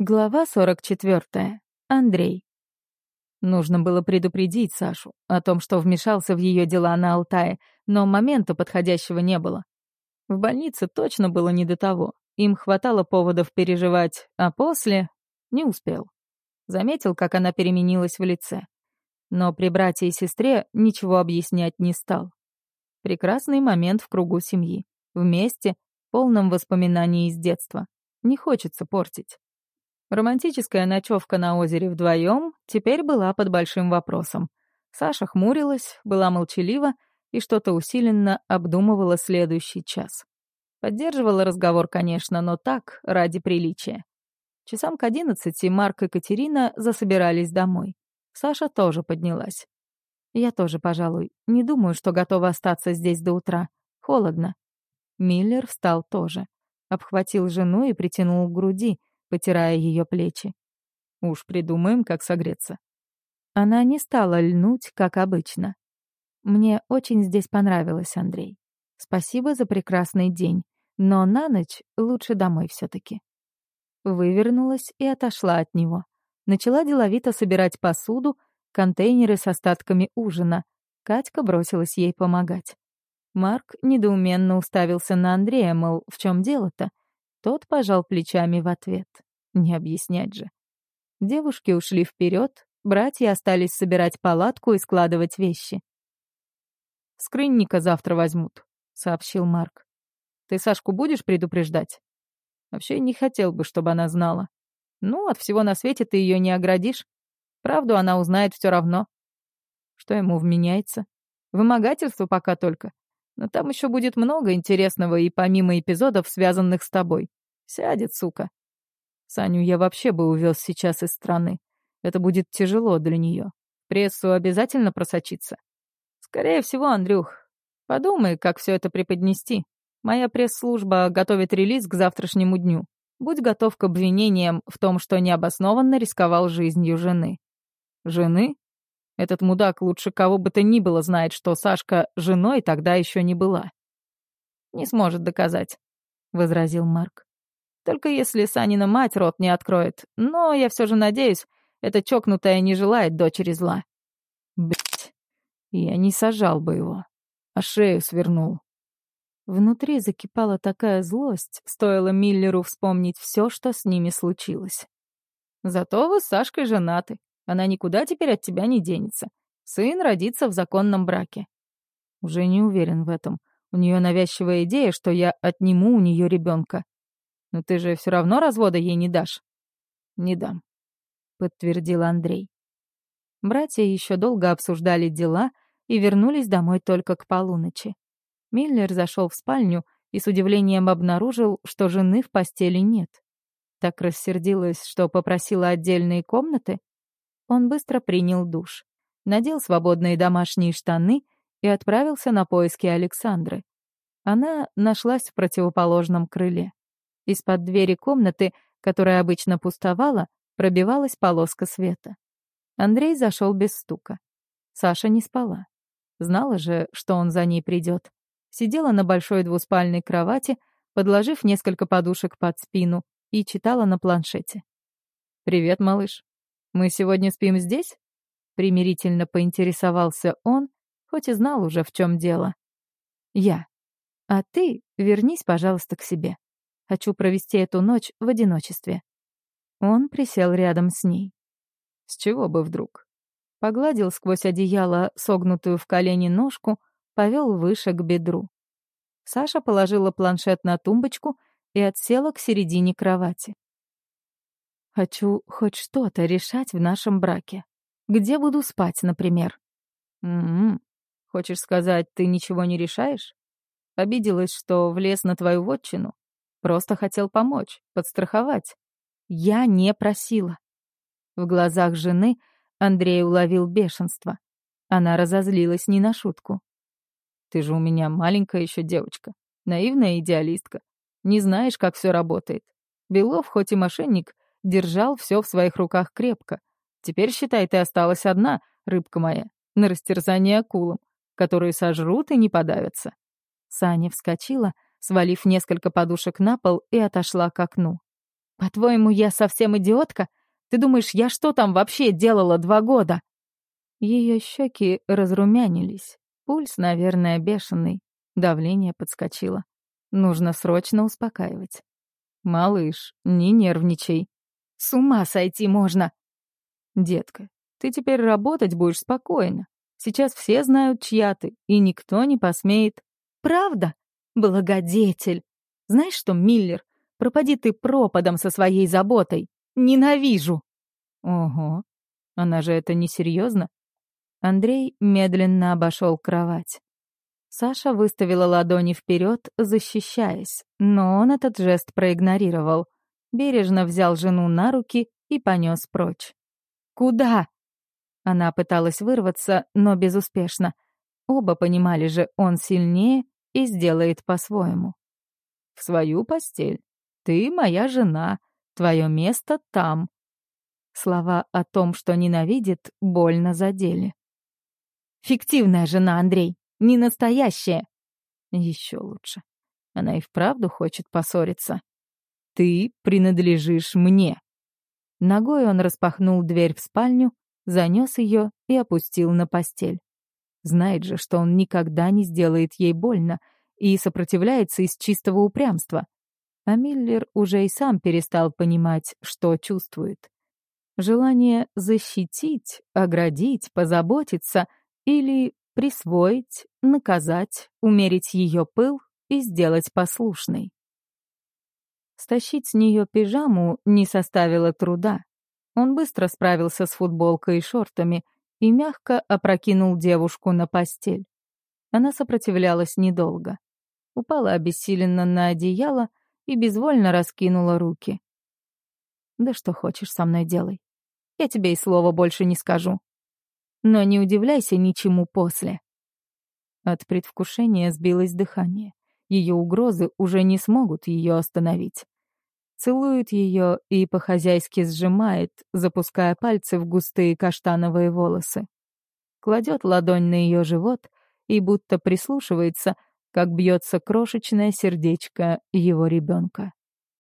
Глава 44. Андрей. Нужно было предупредить Сашу о том, что вмешался в ее дела на Алтае, но момента подходящего не было. В больнице точно было не до того. Им хватало поводов переживать, а после не успел. Заметил, как она переменилась в лице. Но при брате и сестре ничего объяснять не стал. Прекрасный момент в кругу семьи. Вместе, полном воспоминаний из детства. Не хочется портить. Романтическая ночевка на озере вдвоем теперь была под большим вопросом. Саша хмурилась, была молчалива и что-то усиленно обдумывала следующий час. Поддерживала разговор, конечно, но так, ради приличия. Часам к одиннадцати Марк и Катерина засобирались домой. Саша тоже поднялась. «Я тоже, пожалуй. Не думаю, что готова остаться здесь до утра. Холодно». Миллер встал тоже. Обхватил жену и притянул к груди, потирая ее плечи. Уж придумаем, как согреться. Она не стала льнуть, как обычно. Мне очень здесь понравилось, Андрей. Спасибо за прекрасный день, но на ночь лучше домой все таки Вывернулась и отошла от него. Начала деловито собирать посуду, контейнеры с остатками ужина. Катька бросилась ей помогать. Марк недоуменно уставился на Андрея, мол, в чем дело-то? Тот пожал плечами в ответ. Не объяснять же. Девушки ушли вперед, братья остались собирать палатку и складывать вещи. «Скрынника завтра возьмут», — сообщил Марк. «Ты Сашку будешь предупреждать?» «Вообще не хотел бы, чтобы она знала. Ну, от всего на свете ты ее не оградишь. Правду она узнает все равно. Что ему вменяется? Вымогательство пока только. Но там еще будет много интересного и помимо эпизодов, связанных с тобой. Сядет, сука. Саню я вообще бы увез сейчас из страны. Это будет тяжело для нее. Прессу обязательно просочиться. Скорее всего, Андрюх. Подумай, как все это преподнести. Моя пресс-служба готовит релиз к завтрашнему дню. Будь готов к обвинениям в том, что необоснованно рисковал жизнью жены. Жены? Этот мудак лучше кого бы то ни было знает, что Сашка женой тогда еще не была. «Не сможет доказать», — возразил Марк. «Только если Санина мать рот не откроет. Но я все же надеюсь, эта чокнутая не желает дочери зла». Блять, я не сажал бы его, а шею свернул. Внутри закипала такая злость, стоило Миллеру вспомнить все, что с ними случилось. «Зато вы с Сашкой женаты. Она никуда теперь от тебя не денется. Сын родится в законном браке. Уже не уверен в этом. У нее навязчивая идея, что я отниму у нее ребенка. Но ты же все равно развода ей не дашь. Не дам, подтвердил Андрей. Братья еще долго обсуждали дела и вернулись домой только к полуночи. Миллер зашел в спальню и с удивлением обнаружил, что жены в постели нет. Так рассердилась, что попросила отдельные комнаты, он быстро принял душ, надел свободные домашние штаны и отправился на поиски Александры. Она нашлась в противоположном крыле. Из-под двери комнаты, которая обычно пустовала, пробивалась полоска света. Андрей зашел без стука. Саша не спала. Знала же, что он за ней придет. Сидела на большой двуспальной кровати, подложив несколько подушек под спину, и читала на планшете. «Привет, малыш. «Мы сегодня спим здесь?» Примирительно поинтересовался он, хоть и знал уже, в чем дело. «Я. А ты вернись, пожалуйста, к себе. Хочу провести эту ночь в одиночестве». Он присел рядом с ней. С чего бы вдруг? Погладил сквозь одеяло согнутую в колени ножку, повел выше к бедру. Саша положила планшет на тумбочку и отсела к середине кровати. Хочу хоть что-то решать в нашем браке. Где буду спать, например? М-м. Хочешь сказать, ты ничего не решаешь? Обиделась, что влез на твою вотчину? Просто хотел помочь, подстраховать. Я не просила. В глазах жены Андрей уловил бешенство. Она разозлилась не на шутку. Ты же у меня маленькая еще девочка, наивная идеалистка. Не знаешь, как все работает. Белов хоть и мошенник, держал все в своих руках крепко. Теперь, считай, ты осталась одна, рыбка моя, на растерзание акулам, которые сожрут и не подавятся. Саня вскочила, свалив несколько подушек на пол и отошла к окну. По-твоему, я совсем идиотка? Ты думаешь, я что там вообще делала два года?» Ее щеки разрумянились. Пульс, наверное, бешеный. Давление подскочило. Нужно срочно успокаивать. «Малыш, не нервничай. С ума сойти можно!» «Детка, ты теперь работать будешь спокойно. Сейчас все знают, чья ты, и никто не посмеет». «Правда? Благодетель! Знаешь что, Миллер, пропади ты пропадом со своей заботой. Ненавижу!» «Ого, она же это несерьезно?» Андрей медленно обошел кровать. Саша выставила ладони вперед, защищаясь, но он этот жест проигнорировал. Бережно взял жену на руки и понес прочь. «Куда?» Она пыталась вырваться, но безуспешно. Оба понимали же, он сильнее и сделает по-своему. «В свою постель. Ты моя жена. Твое место там». Слова о том, что ненавидит, больно задели. «Фиктивная жена, Андрей не настоящая. Еще лучше. Она и вправду хочет поссориться. Ты принадлежишь мне. Ногой он распахнул дверь в спальню, занес ее и опустил на постель. Знает же, что он никогда не сделает ей больно и сопротивляется из чистого упрямства. А Миллер уже и сам перестал понимать, что чувствует. Желание защитить, оградить, позаботиться или присвоить, наказать, умерить ее пыл и сделать послушной. Стащить с нее пижаму не составило труда. Он быстро справился с футболкой и шортами и мягко опрокинул девушку на постель. Она сопротивлялась недолго. Упала обессиленно на одеяло и безвольно раскинула руки. «Да что хочешь со мной делай. Я тебе и слова больше не скажу но не удивляйся ничему после. От предвкушения сбилось дыхание. Ее угрозы уже не смогут ее остановить. Целует ее и по-хозяйски сжимает, запуская пальцы в густые каштановые волосы. Кладет ладонь на ее живот и будто прислушивается, как бьется крошечное сердечко его ребенка.